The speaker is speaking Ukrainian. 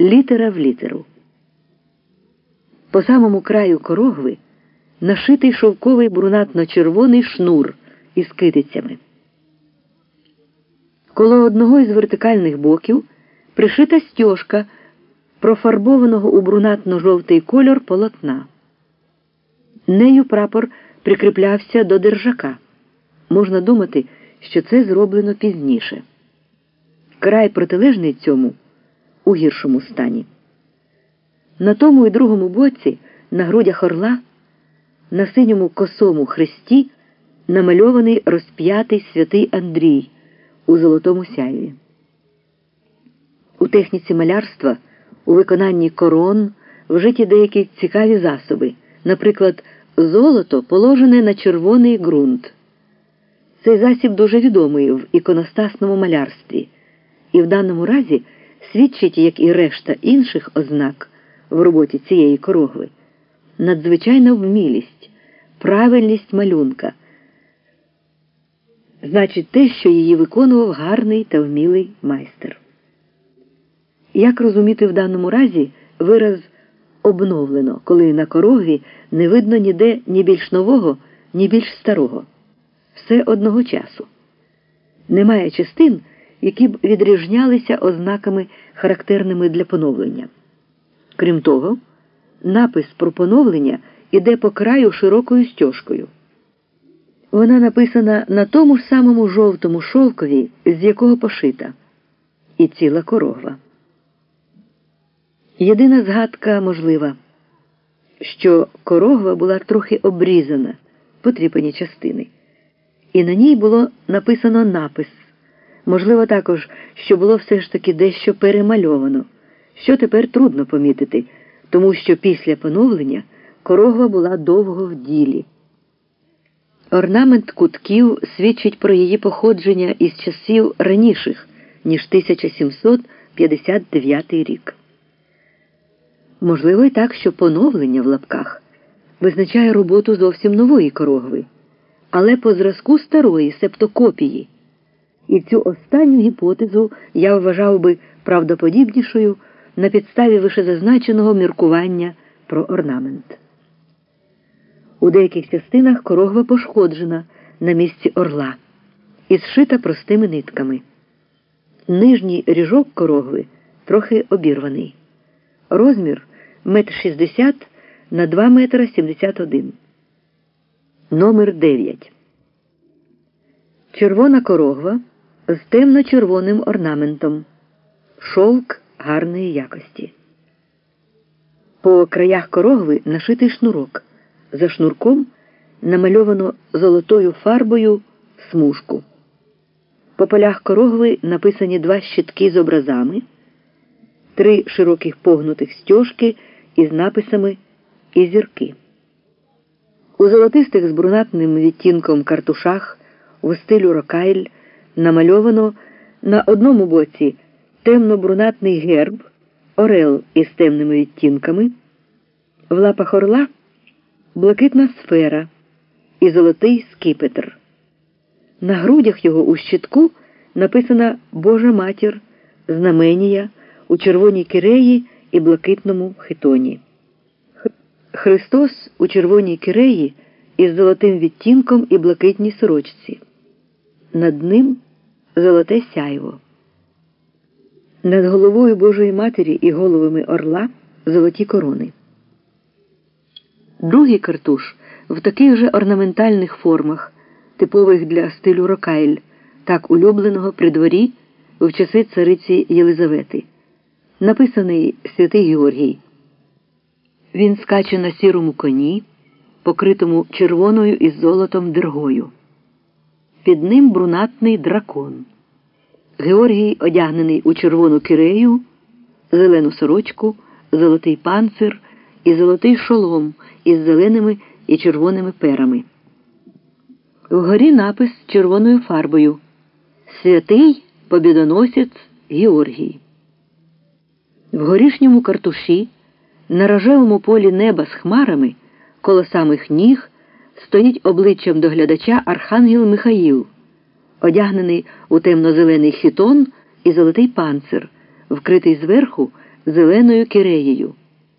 літера в літеру. По самому краю корогви нашитий шовковий брунатно-червоний шнур із китицями. Коло одного із вертикальних боків пришита стяжка профарбованого у брунатно-жовтий кольор полотна. Нею прапор прикріплявся до держака. Можна думати, що це зроблено пізніше. Край протилежний цьому у гіршому стані. На тому і другому боці, на грудях орла, на синьому косому хресті намальований розп'ятий святий Андрій у золотому сяйві. У техніці малярства, у виконанні корон вжиті деякі цікаві засоби, наприклад, золото положене на червоний ґрунт. Цей засіб дуже відомий в іконостасному малярстві і в даному разі свідчить, як і решта інших ознак в роботі цієї корогви, надзвичайна вмілість, правильність малюнка. Значить, те, що її виконував гарний та вмілий майстер. Як розуміти в даному разі вираз обновлено, коли на корогві не видно ніде ні більш нового, ні більш старого, все одного часу. Немає частин, які б відрізнялися ознаками, характерними для поновлення. Крім того, напис про поновлення іде по краю широкою стяжкою. Вона написана на тому ж самому жовтому шовкові, з якого пошита, і ціла корогва. Єдина згадка можлива, що корогва була трохи обрізана, потріпані частини, і на ній було написано напис. Можливо, також, що було все ж таки дещо перемальовано, що тепер трудно помітити, тому що після поновлення корогва була довго в ділі. Орнамент кутків свідчить про її походження із часів раніших, ніж 1759 рік. Можливо, і так, що поновлення в лапках визначає роботу зовсім нової корогви, але по зразку старої, себто копії. І цю останню гіпотезу я вважав би правдоподібнішою на підставі вишезазначеного міркування про орнамент. У деяких частинах корогва пошкоджена на місці орла і зшита простими нитками. Нижній ріжок корогви трохи обірваний. Розмір метр шістдесят на два метра сімдесят один. Номер дев'ять. Червона корогва з темно-червоним орнаментом. Шовк гарної якості. По краях корогви нашитий шнурок. За шнурком намальовано золотою фарбою смужку. По полях корогви написані два щитки з образами, три широких погнутих стяжки із написами і зірки. У золотистих з брунатним відтінком картушах в стилю рокайль намальовано на одному боці темно-брунатний герб, орел із темними відтінками, в лапах орла блакитна сфера і золотий скипетр. На грудях його у щитку написана Божа матір, знаменія у червоній киреї і блакитному хитоні. Христос у червоній киреї із золотим відтінком і блакитній сорочці. Над ним золоте сяйво. Над головою Божої Матері і головами орла золоті корони. Другий картуш в таких же орнаментальних формах, типових для стилю Рокайль, так улюбленого при дворі в часи цариці Єлизавети. Написаний Святий Георгій. Він скаче на сірому коні, покритому червоною із золотом дергою. Під ним брунатний дракон. Георгій одягнений у червону кирею, зелену сорочку, золотий панцир і золотий шолом із зеленими і червоними перами. Вгорі напис червоною фарбою Святий побідоносець Георгій. В горішньому картуші на рожевому полі неба з хмарами коло самих ніг стоїть обличчям доглядача Архангел Михаїл, одягнений у темно-зелений хітон і золотий панцир, вкритий зверху зеленою киреєю.